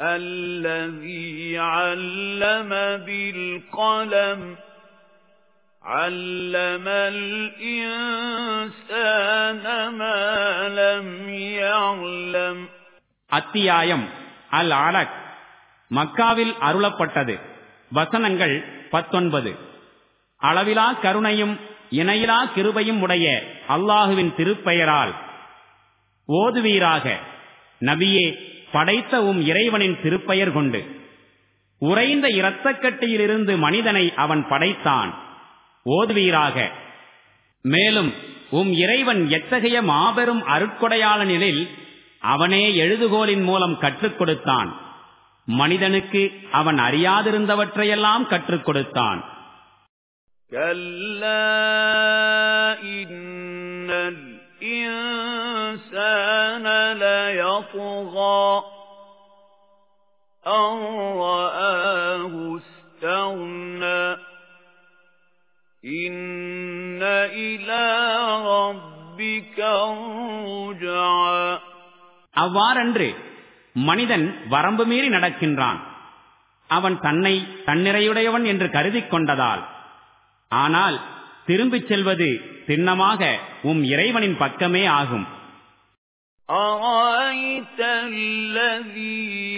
الذي علم بالقلم علم الإنسان ما لم يعلم அத்தியாயம் அல் அலக் மக்காவில் அருளப்பட்டது வசனங்கள் பத்தொன்பது அளவிலா கருணையும் இணையிலா கிருபையும் உடைய அல்லாஹுவின் திருப்பெயரால் ஓதுவீராக நபியே படைத்த உம் இறைவனின் திருப்பெயர் கொண்டு உறைந்த இரத்தக்கட்டியிலிருந்து மனிதனை அவன் படைத்தான் ஓதுவீராக மேலும் உம் இறைவன் எத்தகைய மாபெரும் அருட்கொடையாளனில் அவனே எழுதுகோலின் மூலம் கற்றுக் கொடுத்தான் மனிதனுக்கு அவன் அறியாதிருந்தவற்றையெல்லாம் கற்றுக் கொடுத்தான் كلا إن الإنسان ليطغى أن رآه استغنى إن إلى ربك الرجعى அவ்வாறன்று மனிதன் வரம்பு மீறி நடக்கின்றான் அவன் தன்னை தன்னிறையுடையவன் என்று கருதிக் கொண்டதால் ஆனால் திரும்பிச் செல்வது திண்ணமாக உம் இறைவனின் பக்கமே ஆகும் أرأيت الذي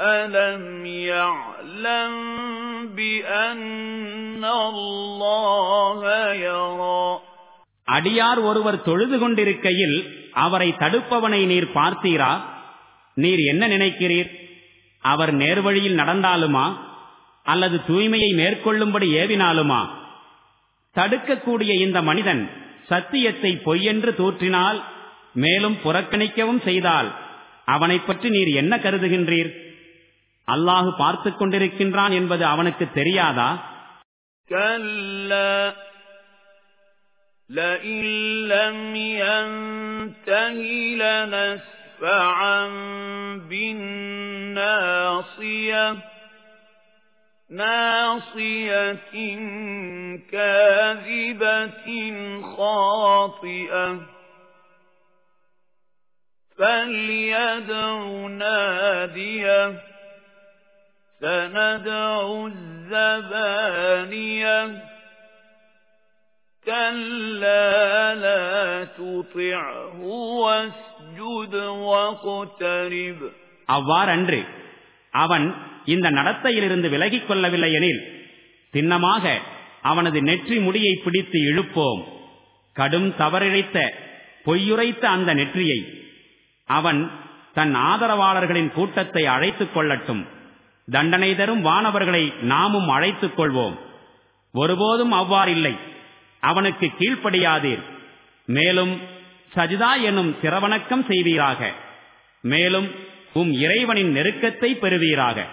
ألم يعلم بأن الله يرى அடியார் ஒருவர் தொழுது கொண்டிருக்கையில் அவரை தடுப்பவனை நீர் பார்த்தீரா நீர் என்ன நினைக்கிறீர் அவர் நேர்வழியில் நடந்தாலுமா அல்லது தூய்மையை மேற்கொள்ளும்படி ஏவினாலுமா தடுக்கக்கூடிய இந்த மனிதன் சத்தியத்தை பொய்யென்று தூற்றினால் மேலும் புறக்கணிக்கவும் செய்தால் அவனை பற்றி நீர் என்ன கருதுகின்றீர் அல்லாஹு பார்த்து கொண்டிருக்கின்றான் என்பது அவனுக்கு தெரியாதா كلا لئن لم ينته لنسفعا بالناصية ناصية كاذبة خاطئة فليدع ناديه سندع الزبانية كلا لا تطعه واسجد واقترب அவ்வாறன்று அவன் இந்த நடத்தையிலிருந்து விலகிக் கொள்ளவில்லை எனில் சின்னமாக அவனது நெற்றி முடியை பிடித்து இழுப்போம் கடும் தவறிழைத்த பொய்யுரைத்த அந்த நெற்றியை அவன் தன் ஆதரவாளர்களின் கூட்டத்தை அழைத்துக் கொள்ளட்டும் தண்டனை தரும் வானவர்களை நாமும் அழைத்துக் கொள்வோம். ஒருபோதும் அவ்வாறில்லை அவனுக்கு கீழ்ப்படியாதீர். மேலும் சஜிதா எனும் சிறவணக்கம் செய்வீராக. மேலும் உம் இறைவனின் நெருக்கத்தை பெறுவீராக.